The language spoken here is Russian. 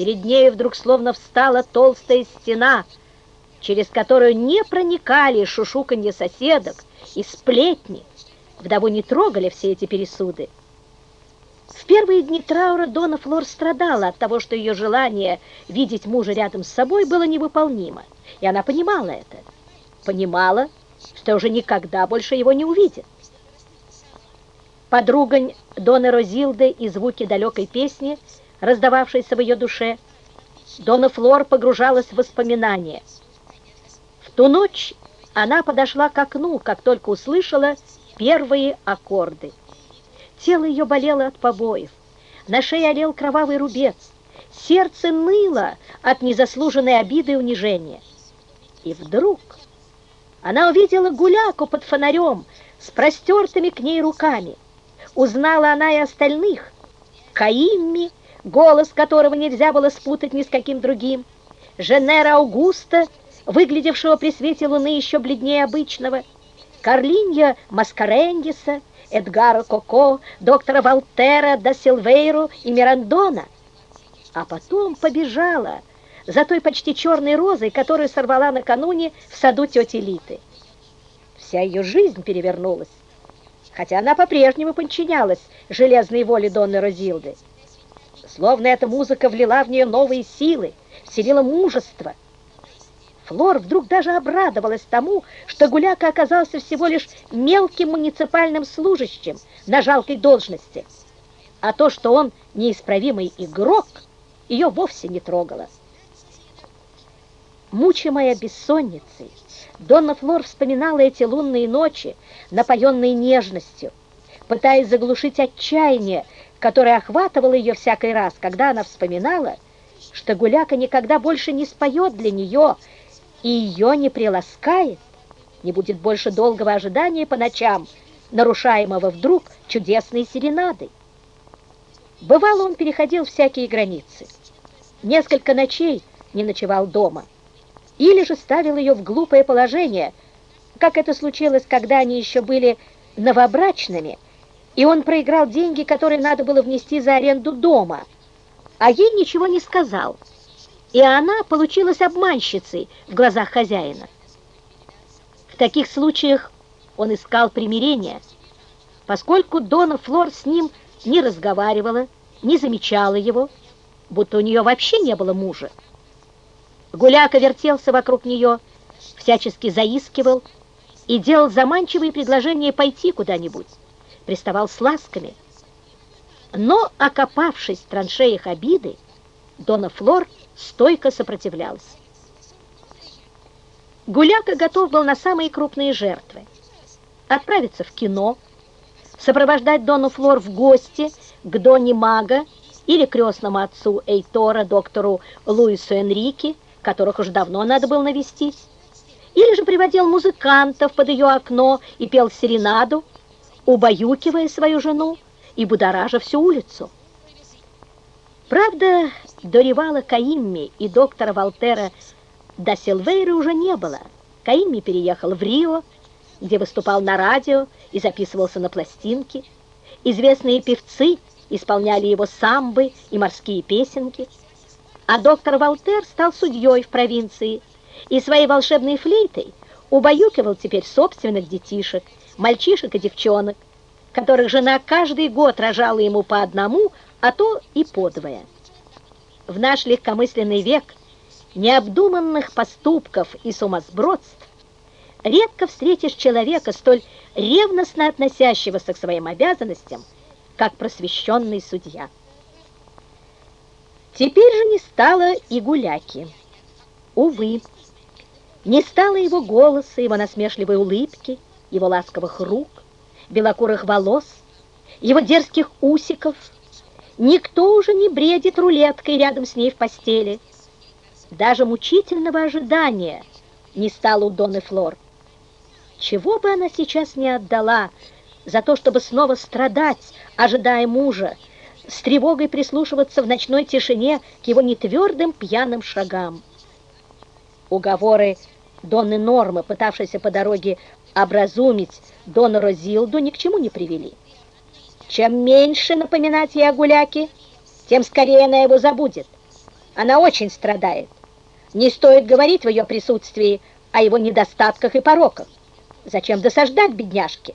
Перед нею вдруг словно встала толстая стена, через которую не проникали шушуканье соседок и сплетни. Вдову не трогали все эти пересуды. В первые дни траура Дона Флор страдала от того, что ее желание видеть мужа рядом с собой было невыполнимо, и она понимала это. Понимала, что уже никогда больше его не увидит. Подругань Дона Розилды и звуки далекой песни, раздававшейся в ее душе, Дона Флор погружалась в воспоминания. В ту ночь она подошла к окну, как только услышала первые аккорды. Тело ее болело от побоев, на шее олел кровавый рубец, сердце ныло от незаслуженной обиды и унижения. И вдруг она увидела гуляку под фонарем с простертыми к ней руками. Узнала она и остальных. Каимми, голос которого нельзя было спутать ни с каким другим, Женера Аугуста, выглядевшего при свете луны еще бледнее обычного, Карлинья Маскарендиса, Эдгара Коко, доктора Валтера да Силвейру и Мирандона. А потом побежала за той почти черной розой, которую сорвала накануне в саду тети Литы. Вся ее жизнь перевернулась, хотя она по-прежнему подчинялась железной воле Донны Розилды. Словно эта музыка влила в нее новые силы, вселила мужество – Флор вдруг даже обрадовалась тому, что Гуляка оказался всего лишь мелким муниципальным служащим на жалкой должности. А то, что он неисправимый игрок, ее вовсе не трогало. Мучимая бессонницей, Донна Флор вспоминала эти лунные ночи, напоенные нежностью, пытаясь заглушить отчаяние, которое охватывало ее всякий раз, когда она вспоминала, что Гуляка никогда больше не споет для нее и ее не приласкает, не будет больше долгого ожидания по ночам, нарушаемого вдруг чудесной серенадой. Бывало, он переходил всякие границы. Несколько ночей не ночевал дома. Или же ставил ее в глупое положение, как это случилось, когда они еще были новобрачными, и он проиграл деньги, которые надо было внести за аренду дома, а ей ничего не сказал – и она получилась обманщицей в глазах хозяина. В таких случаях он искал примирения, поскольку Дона Флор с ним не разговаривала, не замечала его, будто у нее вообще не было мужа. Гуляка вертелся вокруг нее, всячески заискивал и делал заманчивые предложения пойти куда-нибудь, приставал с ласками. Но, окопавшись в траншеях обиды, Дона Флор стойко сопротивлялась. Гуляка готов был на самые крупные жертвы. Отправиться в кино, сопровождать Дону Флор в гости к Доне Мага или крестному отцу Эйтора, доктору Луису Энрике, которых уже давно надо было навестить, или же приводил музыкантов под ее окно и пел серенаду, убаюкивая свою жену и будоража всю улицу. Правда, до Ревала Каимми и доктора Валтера до Силвейры уже не было. Каимми переехал в Рио, где выступал на радио и записывался на пластинки. Известные певцы исполняли его самбы и морские песенки. А доктор Валтер стал судьей в провинции и своей волшебной флейтой убаюкивал теперь собственных детишек, мальчишек и девчонок, которых жена каждый год рожала ему по одному, а то и подвое. В наш легкомысленный век необдуманных поступков и сумасбродств редко встретишь человека, столь ревностно относящегося к своим обязанностям, как просвещенный судья. Теперь же не стало и гуляки. Увы, не стало его голоса, его насмешливой улыбки, его ласковых рук, белокурых волос, его дерзких усиков, Никто уже не бредит рулеткой рядом с ней в постели. Даже мучительного ожидания не стало у Доны Флор. Чего бы она сейчас не отдала за то, чтобы снова страдать, ожидая мужа, с тревогой прислушиваться в ночной тишине к его нетвердым пьяным шагам. Уговоры Донны Нормы, пытавшейся по дороге образумить Дону Розилду, ни к чему не привели. Чем меньше напоминать ей о гуляке, тем скорее она его забудет. Она очень страдает. Не стоит говорить в ее присутствии о его недостатках и пороках. Зачем досаждать бедняжке?